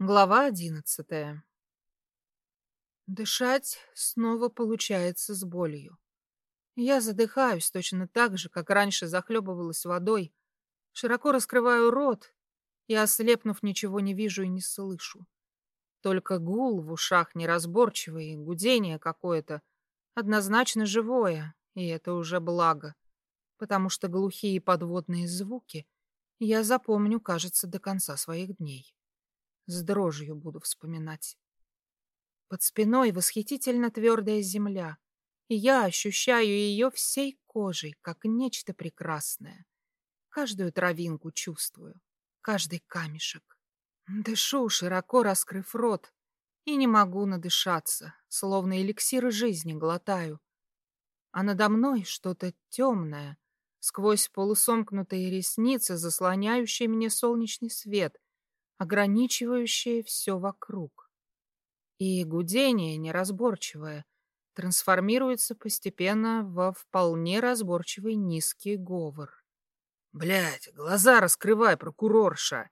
Глава одиннадцатая. Дышать снова получается с болью. Я задыхаюсь точно так же, как раньше захлебывалась водой, широко раскрываю рот и, ослепнув, ничего не вижу и не слышу. Только гул в ушах неразборчивый, гудение какое-то, однозначно живое, и это уже благо, потому что глухие подводные звуки я запомню, кажется, до конца своих дней. С дрожью буду вспоминать. Под спиной восхитительно твердая земля, и я ощущаю ее всей кожей, как нечто прекрасное. Каждую травинку чувствую, каждый камешек. Дышу, широко раскрыв рот, и не могу надышаться, словно эликсиры жизни глотаю. А надо мной что-то темное, сквозь полусомкнутые ресницы, заслоняющие мне солнечный свет, ограничивающее все вокруг. И гудение неразборчивое трансформируется постепенно во вполне разборчивый низкий говор. Блять, глаза раскрывай, прокурорша!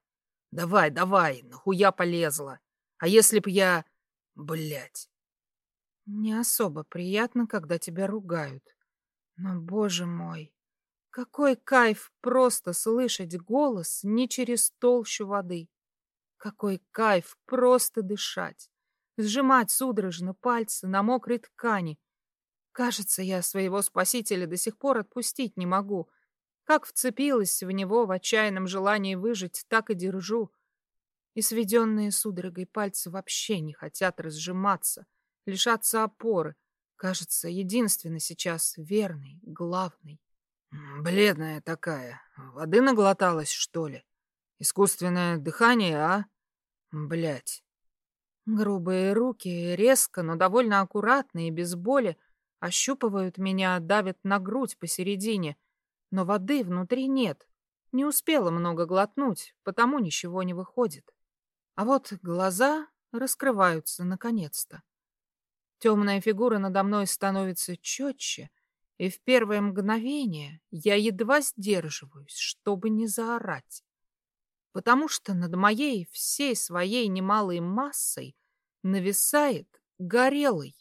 Давай, давай, нахуя полезла? А если б я... Блять. Не особо приятно, когда тебя ругают. Но, боже мой, какой кайф просто слышать голос не через толщу воды. Какой кайф просто дышать, сжимать судорожно пальцы на мокрой ткани. Кажется, я своего спасителя до сих пор отпустить не могу. Как вцепилась в него в отчаянном желании выжить, так и держу. И сведенные судорогой пальцы вообще не хотят разжиматься, лишаться опоры. Кажется, единственный сейчас верный, главный. Бледная такая. Воды наглоталась, что ли? Искусственное дыхание, а? Блять. Грубые руки, резко, но довольно аккуратно и без боли, ощупывают меня, давят на грудь посередине, но воды внутри нет. Не успела много глотнуть, потому ничего не выходит. А вот глаза раскрываются наконец-то. Темная фигура надо мной становится четче, и в первое мгновение я едва сдерживаюсь, чтобы не заорать потому что над моей всей своей немалой массой нависает горелый.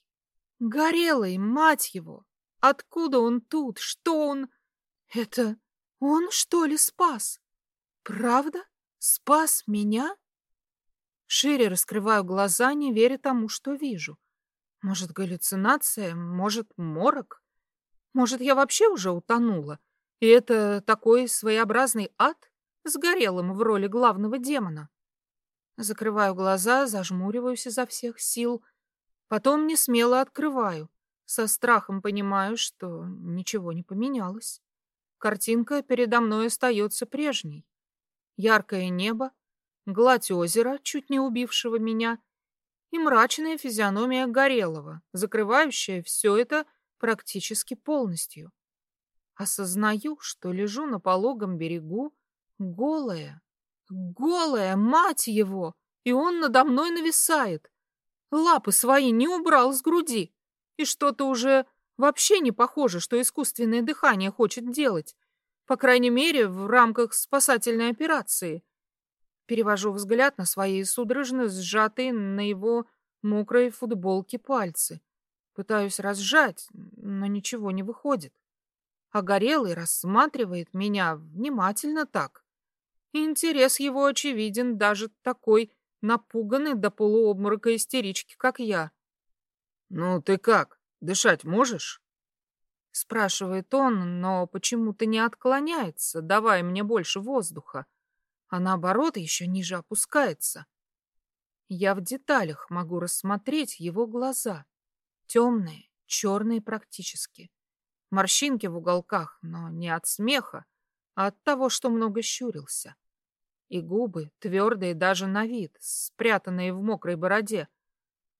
Горелый, мать его! Откуда он тут? Что он... Это он, что ли, спас? Правда? Спас меня? Шире раскрываю глаза, не веря тому, что вижу. Может, галлюцинация, может, морок? Может, я вообще уже утонула? И это такой своеобразный ад? С Горелым в роли главного демона. Закрываю глаза, зажмуриваюсь изо всех сил, потом не смело открываю, со страхом понимаю, что ничего не поменялось. Картинка передо мной остается прежней. Яркое небо, гладь озера, чуть не убившего меня, и мрачная физиономия Горелого, закрывающая все это практически полностью. Осознаю, что лежу на пологом берегу, Голая, голая, мать его! И он надо мной нависает. Лапы свои не убрал с груди. И что-то уже вообще не похоже, что искусственное дыхание хочет делать. По крайней мере, в рамках спасательной операции. Перевожу взгляд на свои судорожно сжатые на его мокрой футболке пальцы. Пытаюсь разжать, но ничего не выходит. А Горелый рассматривает меня внимательно так. Интерес его очевиден даже такой напуганной до полуобморока истерички, как я. «Ну, ты как, дышать можешь?» Спрашивает он, но почему-то не отклоняется, давая мне больше воздуха, а наоборот еще ниже опускается. Я в деталях могу рассмотреть его глаза. Темные, черные практически. Морщинки в уголках, но не от смеха, а от того, что много щурился и губы, твердые даже на вид, спрятанные в мокрой бороде.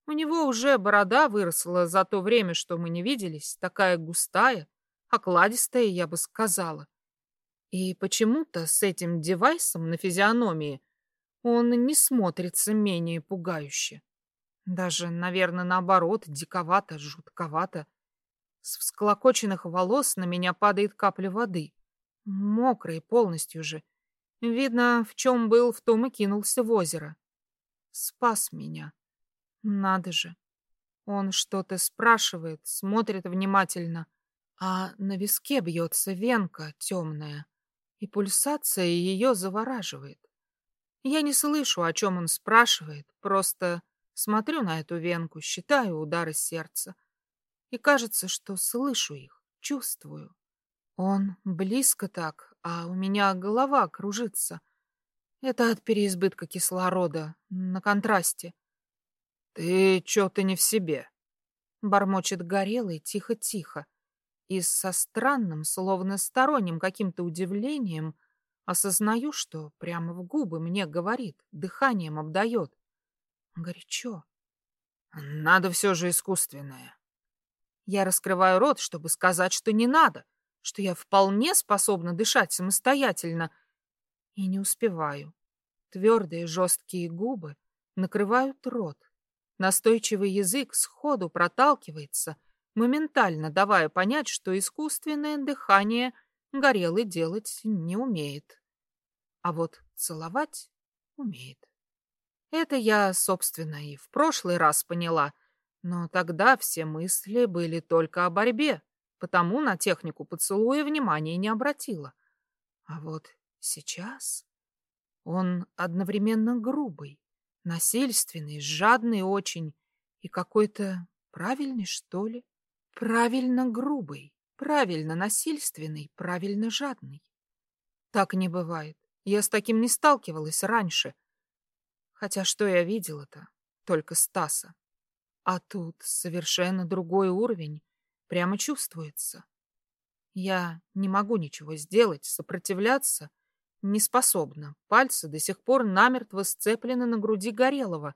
У него уже борода выросла за то время, что мы не виделись, такая густая, окладистая, я бы сказала. И почему-то с этим девайсом на физиономии он не смотрится менее пугающе. Даже, наверное, наоборот, диковато, жутковато. С всклокоченных волос на меня падает капля воды. Мокрой полностью же. Видно, в чем был, в том и кинулся в озеро. спас меня. Надо же. Он что-то спрашивает, смотрит внимательно, а на виске бьется венка темная, и пульсация ее завораживает. Я не слышу, о чем он спрашивает, просто смотрю на эту венку, считаю удары сердца. И кажется, что слышу их, чувствую. Он близко так, а у меня голова кружится. Это от переизбытка кислорода, на контрасте. «Ты чё-то не в себе», — бормочет Горелый тихо-тихо. И со странным, словно сторонним каким-то удивлением осознаю, что прямо в губы мне говорит, дыханием обдает. Горячо. Надо все же искусственное. Я раскрываю рот, чтобы сказать, что не надо, что я вполне способна дышать самостоятельно. И не успеваю. Твердые жесткие губы накрывают рот. Настойчивый язык сходу проталкивается, моментально давая понять, что искусственное дыхание горелый делать не умеет. А вот целовать умеет. Это я, собственно, и в прошлый раз поняла, но тогда все мысли были только о борьбе, потому на технику поцелуя внимания не обратила. А вот сейчас он одновременно грубый, насильственный, жадный очень и какой-то правильный, что ли? Правильно грубый, правильно насильственный, правильно жадный. Так не бывает. Я с таким не сталкивалась раньше. Хотя что я видела-то? Только Стаса. А тут совершенно другой уровень. Прямо чувствуется. Я не могу ничего сделать, сопротивляться не способна. Пальцы до сих пор намертво сцеплены на груди Горелого,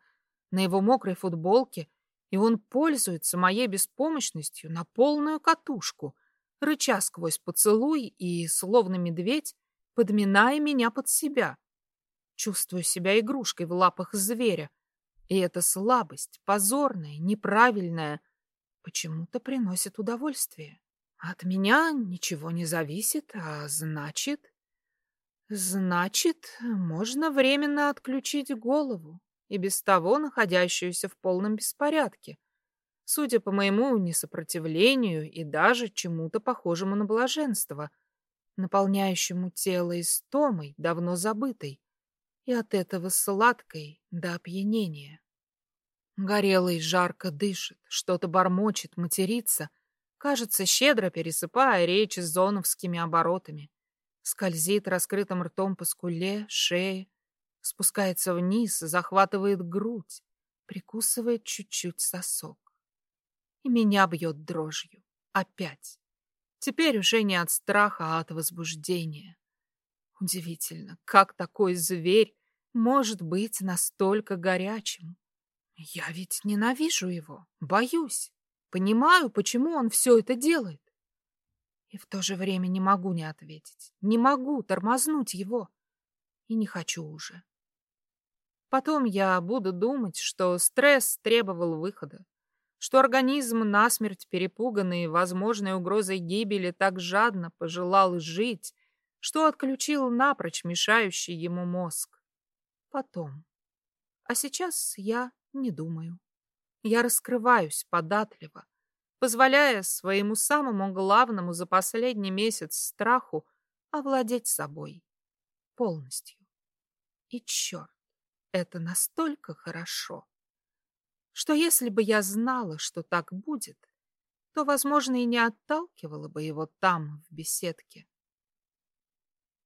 на его мокрой футболке, и он пользуется моей беспомощностью на полную катушку, рыча сквозь поцелуй и, словно медведь, подминая меня под себя. Чувствую себя игрушкой в лапах зверя. И эта слабость, позорная, неправильная, почему-то приносит удовольствие. От меня ничего не зависит, а значит... Значит, можно временно отключить голову, и без того находящуюся в полном беспорядке, судя по моему несопротивлению и даже чему-то похожему на блаженство, наполняющему тело истомой, давно забытой, и от этого сладкой до опьянения. Горелый жарко дышит, что-то бормочет, матерится, кажется, щедро пересыпая речь зоновскими оборотами. Скользит раскрытым ртом по скуле, шее, спускается вниз, захватывает грудь, прикусывает чуть-чуть сосок. И меня бьет дрожью. Опять. Теперь уже не от страха, а от возбуждения. Удивительно, как такой зверь может быть настолько горячим. Я ведь ненавижу его, боюсь, понимаю, почему он все это делает. И в то же время не могу не ответить, не могу тормознуть его. И не хочу уже. Потом я буду думать, что стресс требовал выхода, что организм насмерть перепуганный возможной угрозой гибели так жадно пожелал жить, что отключил напрочь мешающий ему мозг. Потом. А сейчас я не думаю. Я раскрываюсь податливо, позволяя своему самому главному за последний месяц страху овладеть собой полностью. И черт, это настолько хорошо, что если бы я знала, что так будет, то, возможно, и не отталкивала бы его там, в беседке.